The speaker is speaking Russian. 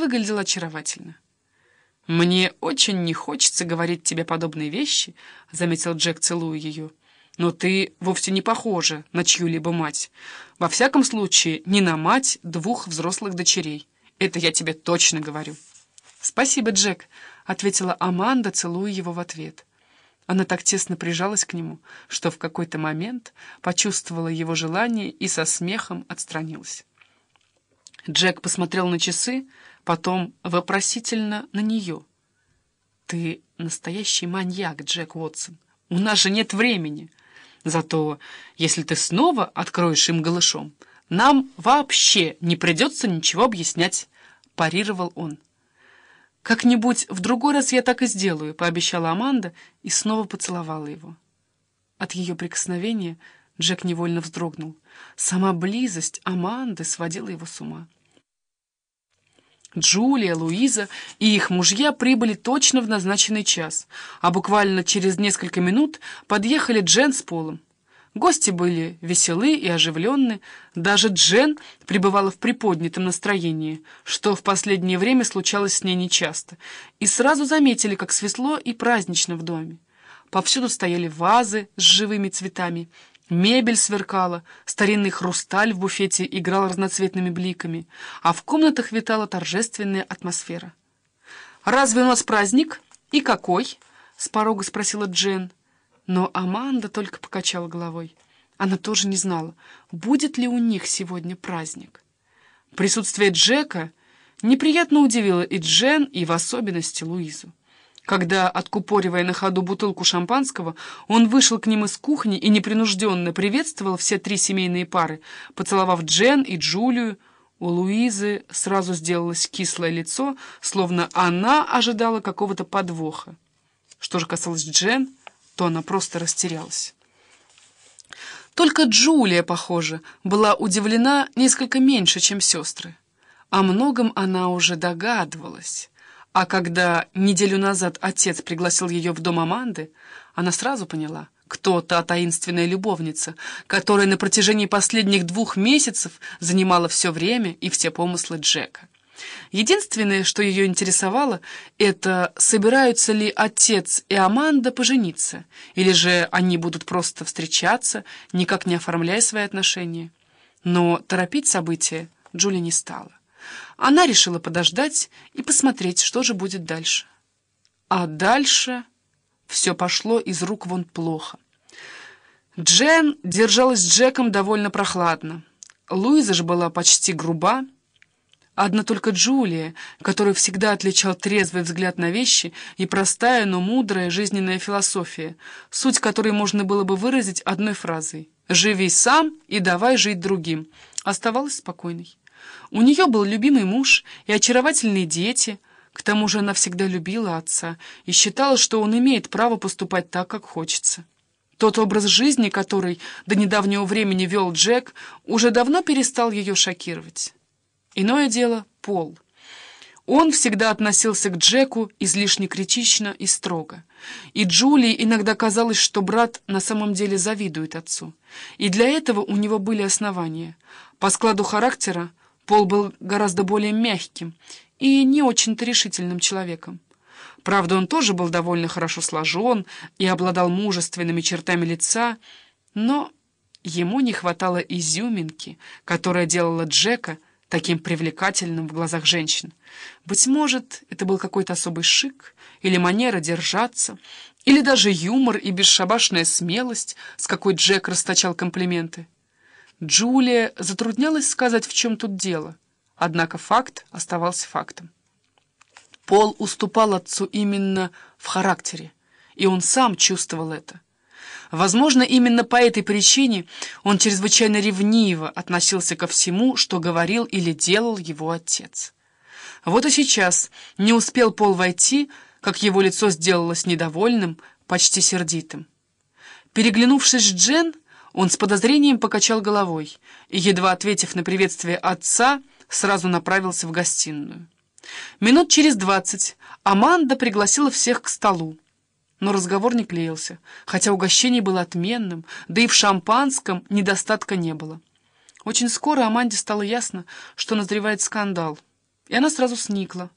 выглядел очаровательно. «Мне очень не хочется говорить тебе подобные вещи», — заметил Джек, целуя ее. «Но ты вовсе не похожа на чью-либо мать. Во всяком случае, не на мать двух взрослых дочерей. Это я тебе точно говорю». «Спасибо, Джек», — ответила Аманда, целуя его в ответ. Она так тесно прижалась к нему, что в какой-то момент почувствовала его желание и со смехом отстранилась. Джек посмотрел на часы, потом вопросительно на нее. «Ты настоящий маньяк, Джек Уотсон. У нас же нет времени. Зато, если ты снова откроешь им голышом, нам вообще не придется ничего объяснять», — парировал он. «Как-нибудь в другой раз я так и сделаю», — пообещала Аманда и снова поцеловала его. От ее прикосновения Джек невольно вздрогнул. Сама близость Аманды сводила его с ума. Джулия, Луиза и их мужья прибыли точно в назначенный час, а буквально через несколько минут подъехали Джен с Полом. Гости были веселы и оживленны, даже Джен пребывала в приподнятом настроении, что в последнее время случалось с ней нечасто, и сразу заметили, как светло и празднично в доме. Повсюду стояли вазы с живыми цветами, мебель сверкала, старинный хрусталь в буфете играл разноцветными бликами, а в комнатах витала торжественная атмосфера. «Разве у нас праздник? И какой?» — с порога спросила Джен. Но Аманда только покачала головой. Она тоже не знала, будет ли у них сегодня праздник. Присутствие Джека неприятно удивило и Джен, и в особенности Луизу. Когда, откупоривая на ходу бутылку шампанского, он вышел к ним из кухни и непринужденно приветствовал все три семейные пары, поцеловав Джен и Джулию, у Луизы сразу сделалось кислое лицо, словно она ожидала какого-то подвоха. Что же касалось Джен, то она просто растерялась. Только Джулия, похоже, была удивлена несколько меньше, чем сестры. О многом она уже догадывалась. А когда неделю назад отец пригласил ее в дом Аманды, она сразу поняла, кто та таинственная любовница, которая на протяжении последних двух месяцев занимала все время и все помыслы Джека. Единственное, что ее интересовало, это собираются ли отец и Аманда пожениться, или же они будут просто встречаться, никак не оформляя свои отношения. Но торопить события Джули не стала. Она решила подождать и посмотреть, что же будет дальше. А дальше все пошло из рук вон плохо. Джен держалась с Джеком довольно прохладно. Луиза же была почти груба, Одна только Джулия, которую всегда отличал трезвый взгляд на вещи и простая, но мудрая жизненная философия, суть которой можно было бы выразить одной фразой «Живи сам и давай жить другим», оставалась спокойной. У нее был любимый муж и очаровательные дети, к тому же она всегда любила отца и считала, что он имеет право поступать так, как хочется. Тот образ жизни, который до недавнего времени вел Джек, уже давно перестал ее шокировать. Иное дело — Пол. Он всегда относился к Джеку излишне критично и строго. И Джулии иногда казалось, что брат на самом деле завидует отцу. И для этого у него были основания. По складу характера Пол был гораздо более мягким и не очень-то решительным человеком. Правда, он тоже был довольно хорошо сложен и обладал мужественными чертами лица, но ему не хватало изюминки, которая делала Джека — таким привлекательным в глазах женщин. Быть может, это был какой-то особый шик, или манера держаться, или даже юмор и бесшабашная смелость, с какой Джек расточал комплименты. Джулия затруднялась сказать, в чем тут дело, однако факт оставался фактом. Пол уступал отцу именно в характере, и он сам чувствовал это. Возможно, именно по этой причине он чрезвычайно ревниво относился ко всему, что говорил или делал его отец. Вот и сейчас не успел Пол войти, как его лицо сделалось недовольным, почти сердитым. Переглянувшись с Джен, он с подозрением покачал головой и, едва ответив на приветствие отца, сразу направился в гостиную. Минут через двадцать Аманда пригласила всех к столу. Но разговор не клеился, хотя угощение было отменным, да и в шампанском недостатка не было. Очень скоро Аманде стало ясно, что назревает скандал. и она сразу сникла.